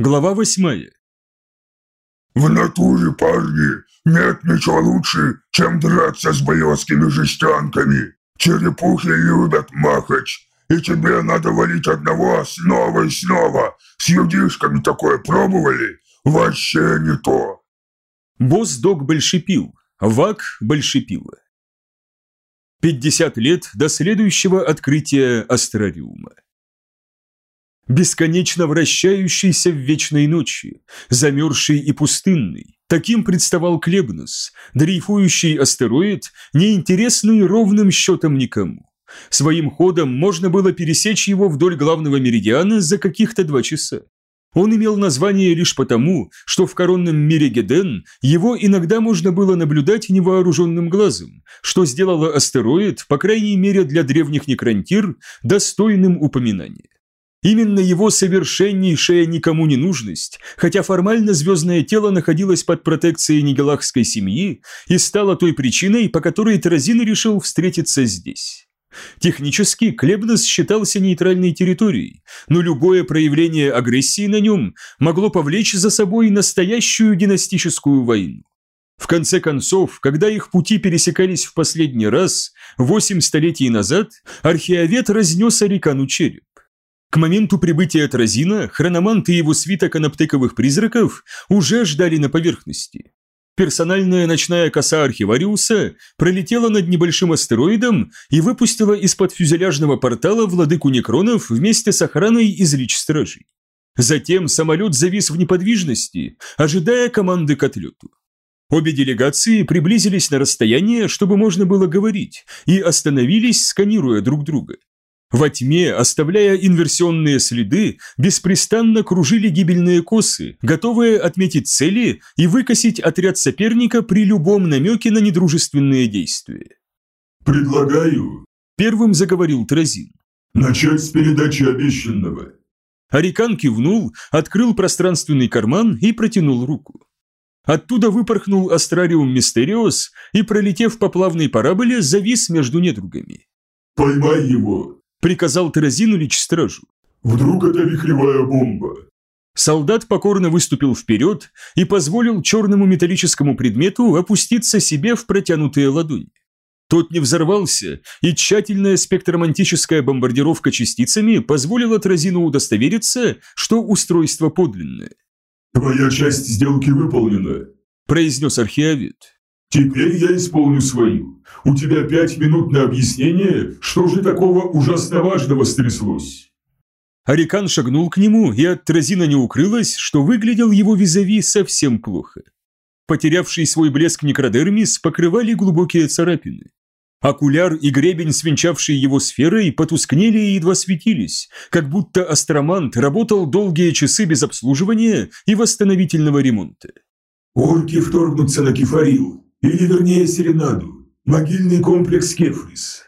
Глава восьмая. В натуре, парни, нет ничего лучше, чем драться с боевскими жестянками. Черепухи любят махач, и тебе надо валить одного снова и снова. С юдишками такое пробовали? Вообще не то. Босс Дог Большепил, Вак Большепила. 50 лет до следующего открытия астрариума бесконечно вращающийся в вечной ночи, замерзший и пустынный. Таким представал Клебнус, дрейфующий астероид, неинтересный ровным счетом никому. Своим ходом можно было пересечь его вдоль главного меридиана за каких-то два часа. Он имел название лишь потому, что в коронном мире Геден его иногда можно было наблюдать невооруженным глазом, что сделало астероид, по крайней мере для древних некрантир, достойным упоминания. Именно его совершеннейшая никому не нужность, хотя формально звездное тело находилось под протекцией нигелахской семьи и стало той причиной, по которой Таразин решил встретиться здесь. Технически Клебнос считался нейтральной территорией, но любое проявление агрессии на нем могло повлечь за собой настоящую династическую войну. В конце концов, когда их пути пересекались в последний раз, восемь столетий назад, археовед разнес Арикану череп. К моменту прибытия Тразина хрономант и его свиток анаптековых призраков уже ждали на поверхности. Персональная ночная коса архивариуса пролетела над небольшим астероидом и выпустила из-под фюзеляжного портала владыку некронов вместе с охраной из лич-стражей. Затем самолет завис в неподвижности, ожидая команды к отлету. Обе делегации приблизились на расстояние, чтобы можно было говорить, и остановились, сканируя друг друга. Во тьме, оставляя инверсионные следы, беспрестанно кружили гибельные косы, готовые отметить цели и выкосить отряд соперника при любом намеке на недружественные действия. «Предлагаю», – первым заговорил Тразин. «Начать с передачи обещанного». Арикан кивнул, открыл пространственный карман и протянул руку. Оттуда выпорхнул Астрариум Мистериос и, пролетев по плавной параболе, завис между недругами. «Поймай его!» Приказал Терезину лечь стражу. «Вдруг это вихревая бомба?» Солдат покорно выступил вперед и позволил черному металлическому предмету опуститься себе в протянутые ладони. Тот не взорвался, и тщательная спектромантическая бомбардировка частицами позволила Тразину удостовериться, что устройство подлинное. «Твоя часть сделки выполнена», – произнес археовед. Теперь я исполню свою. У тебя пять минут на объяснение, что же такого ужасно важного стряслось. Арикан шагнул к нему, и от Тразина не укрылось, что выглядел его визави совсем плохо. Потерявший свой блеск некродермис покрывали глубокие царапины. Окуляр и гребень, свинчавшие его сферой, потускнели и едва светились, как будто астромант работал долгие часы без обслуживания и восстановительного ремонта. «Орки вторгнутся на Кефарил», или вернее Серенаду, могильный комплекс Кефрис.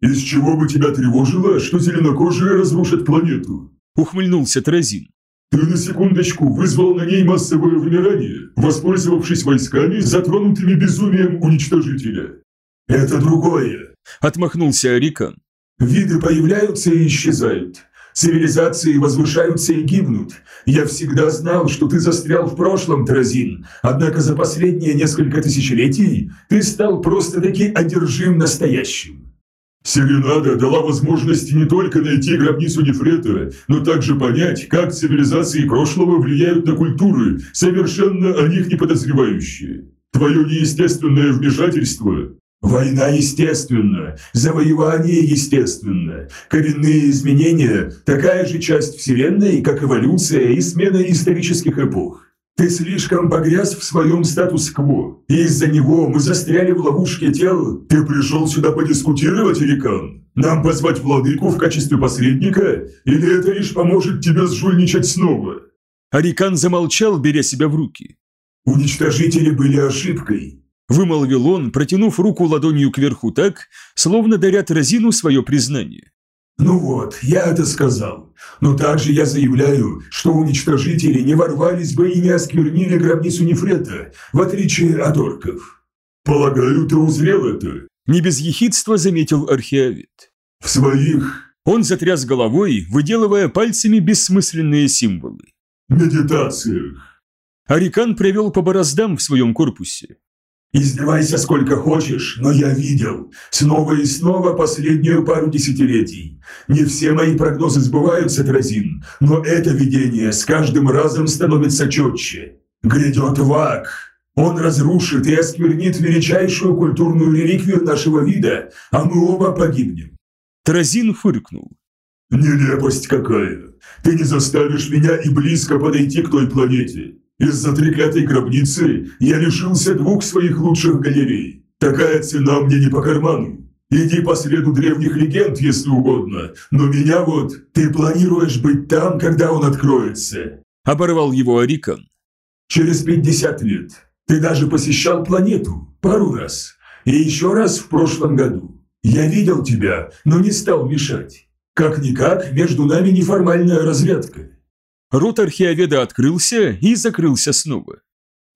Из чего бы тебя тревожило, что зеленокожие разрушат планету? Ухмыльнулся Тразин. Ты на секундочку вызвал на ней массовое вымирание, воспользовавшись войсками, затронутыми безумием уничтожителя. Это другое. Отмахнулся Арикан. Виды появляются и исчезают. Цивилизации возвышаются и гибнут. Я всегда знал, что ты застрял в прошлом, Таразин. Однако за последние несколько тысячелетий ты стал просто-таки одержим настоящим. Серенада дала возможность не только найти гробницу Нефрета, но также понять, как цивилизации прошлого влияют на культуры, совершенно о них не подозревающие. Твое неестественное вмешательство Война естественна, завоевание естественно, коренные изменения – такая же часть Вселенной, как эволюция и смена исторических эпох. Ты слишком погряз в своем статус-кво, и из-за него мы застряли в ловушке тел. Ты пришел сюда подискутировать, Эрикан? Нам позвать владыку в качестве посредника? Или это лишь поможет тебе сжульничать снова?» Арикан замолчал, беря себя в руки. «Уничтожители были ошибкой. Вымолвил он, протянув руку ладонью кверху так, словно дарят Розину свое признание. «Ну вот, я это сказал. Но также я заявляю, что уничтожители не ворвались бы и не осквернили гробницу Нефрета, в отличие от орков. Полагаю, ты узрел это?» Не без ехидства заметил археовед. «В своих...» Он затряс головой, выделывая пальцами бессмысленные символы. медитациях. Арикан провел по бороздам в своем корпусе. Издевайся сколько хочешь, но я видел. Снова и снова последнюю пару десятилетий. Не все мои прогнозы сбываются, Тразин, но это видение с каждым разом становится четче. Грядет вак. Он разрушит и осквернит величайшую культурную реликвию нашего вида, а мы оба погибнем. Тразин фыркнул. Нелепость какая. Ты не заставишь меня и близко подойти к той планете. Из-за треклятой гробницы я лишился двух своих лучших галерей. Такая цена мне не по карману. Иди по следу древних легенд, если угодно, но меня вот ты планируешь быть там, когда он откроется. Оборвал его Арикан. Через 50 лет. Ты даже посещал планету пару раз. И еще раз в прошлом году. Я видел тебя, но не стал мешать. Как-никак, между нами неформальная разрядка. Рот археоведа открылся и закрылся снова.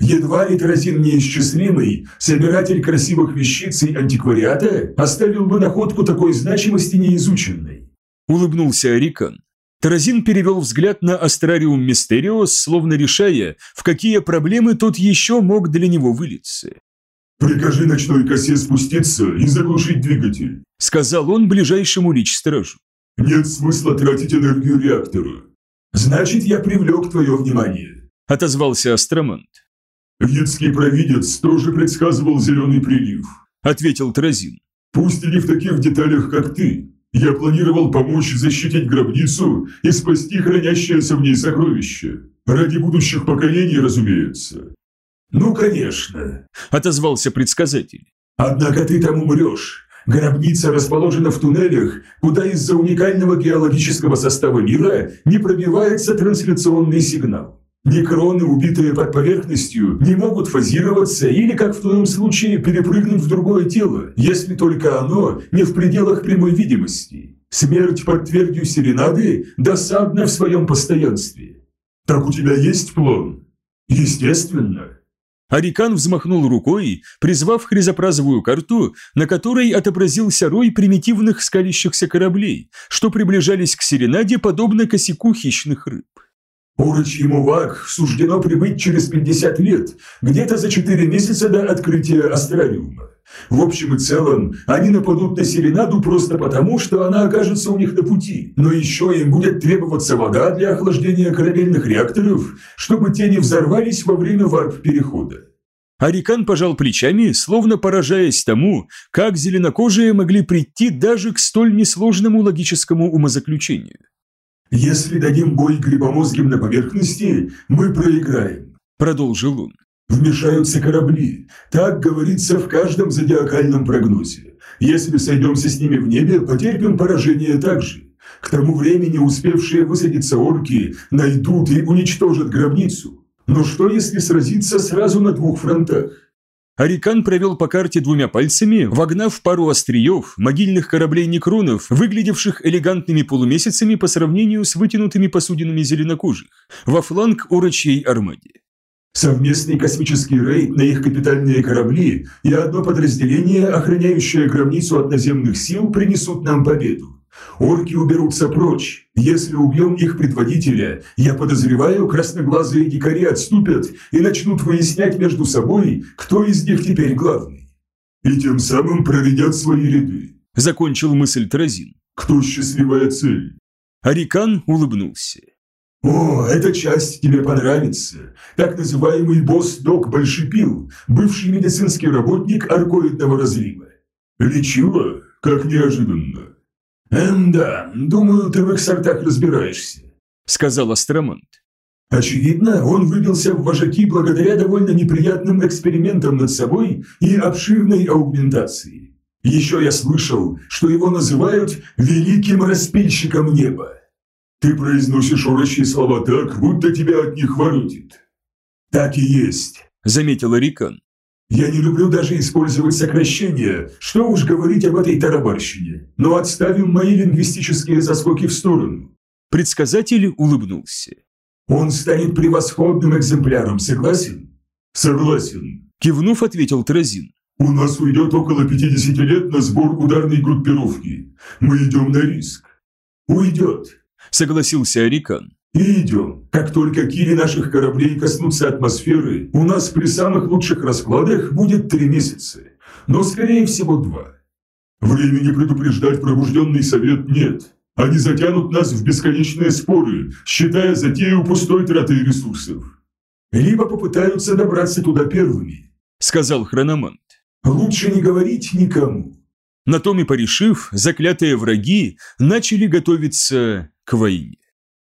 Едва ли Таразин неисчислимый, собиратель красивых вещиц и антиквариата, оставил бы находку такой значимости неизученной. Улыбнулся Арикан. Таразин перевел взгляд на Астрариум Мистериос, словно решая, в какие проблемы тот еще мог для него вылиться. «Прикажи ночной косе спуститься и заглушить двигатель», — сказал он ближайшему лич-стражу. «Нет смысла тратить энергию реактора. «Значит, я привлек твое внимание», – отозвался Астромант. «Едский провидец тоже предсказывал зеленый прилив», – ответил Тразин. «Пусть и не в таких деталях, как ты. Я планировал помочь защитить гробницу и спасти хранящееся в ней сокровище. Ради будущих поколений, разумеется». «Ну, конечно», – отозвался предсказатель. «Однако ты там умрешь. Гробница расположена в туннелях, куда из-за уникального геологического состава мира не пробивается трансляционный сигнал. Некроны, убитые под поверхностью, не могут фазироваться или, как в твоем случае, перепрыгнуть в другое тело, если только оно не в пределах прямой видимости. Смерть под твердью серенады досадна в своем постоянстве. Так у тебя есть план? Естественно. Арикан взмахнул рукой, призвав хризопразовую карту, на которой отобразился рой примитивных скалящихся кораблей, что приближались к Серенаде подобно косяку хищных рыб. Урочьему Вак суждено прибыть через 50 лет, где-то за 4 месяца до открытия Астрариума. В общем и целом, они нападут на Серенаду просто потому, что она окажется у них на пути, но еще им будет требоваться вода для охлаждения корабельных реакторов, чтобы те не взорвались во время варп-перехода. Арикан пожал плечами, словно поражаясь тому, как зеленокожие могли прийти даже к столь несложному логическому умозаключению. «Если дадим бой грибомозгим на поверхности, мы проиграем», – продолжил он. «Вмешаются корабли. Так говорится в каждом зодиакальном прогнозе. Если сойдемся с ними в небе, потерпим поражение также. К тому времени успевшие высадиться орки найдут и уничтожат гробницу. Но что, если сразиться сразу на двух фронтах? Арикан провел по карте двумя пальцами, вогнав пару остриев, могильных кораблей некронов, выглядевших элегантными полумесяцами по сравнению с вытянутыми посудинами зеленокожих, во фланг урочьей армаде. Совместный космический рейд на их капитальные корабли и одно подразделение, охраняющее гробницу от наземных сил, принесут нам победу. Орки уберутся прочь. Если убьем их предводителя, я подозреваю, красноглазые дикари отступят и начнут выяснять между собой, кто из них теперь главный. И тем самым проредят свои ряды. Закончил мысль Тразин. Кто счастливая цель? Арикан улыбнулся. «О, эта часть тебе понравится. Так называемый босс-док Большепил, бывший медицинский работник аркоидного разлива. Лечила? Как неожиданно. «Эм, да, думаю, ты в их сортах разбираешься», – сказал Астромонт. Очевидно, он выбился в вожаки благодаря довольно неприятным экспериментам над собой и обширной аугментации. Еще я слышал, что его называют «великим распильщиком неба». Ты произносишь урочьи слова так, будто тебя от них воротит. Так и есть, заметил Рикон. Я не люблю даже использовать сокращения, что уж говорить об этой тарабарщине. Но отставим мои лингвистические заскоки в сторону. Предсказатель улыбнулся. Он станет превосходным экземпляром, согласен? Согласен. Кивнув, ответил Тразин. У нас уйдет около 50 лет на сбор ударной группировки. Мы идем на риск. Уйдет. Согласился Арикан. И идем. Как только кири наших кораблей коснутся атмосферы, у нас при самых лучших раскладах будет три месяца. Но, скорее всего, два. Времени предупреждать пробужденный совет нет. Они затянут нас в бесконечные споры, считая затею пустой тратой ресурсов. Либо попытаются добраться туда первыми, сказал хрономант. Лучше не говорить никому. На том и порешив, заклятые враги начали готовиться к войне.